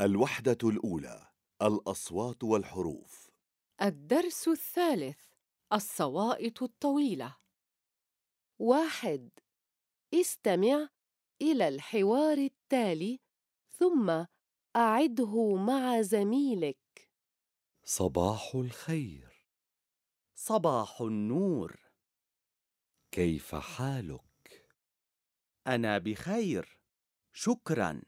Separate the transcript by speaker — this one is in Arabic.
Speaker 1: الوحدة الأولى الأصوات والحروف.
Speaker 2: الدرس الثالث الصوائط الطويلة. واحد استمع إلى الحوار التالي ثم أعده مع زميلك.
Speaker 3: صباح الخير.
Speaker 4: صباح النور.
Speaker 3: كيف حالك؟
Speaker 4: أنا بخير. شكراً.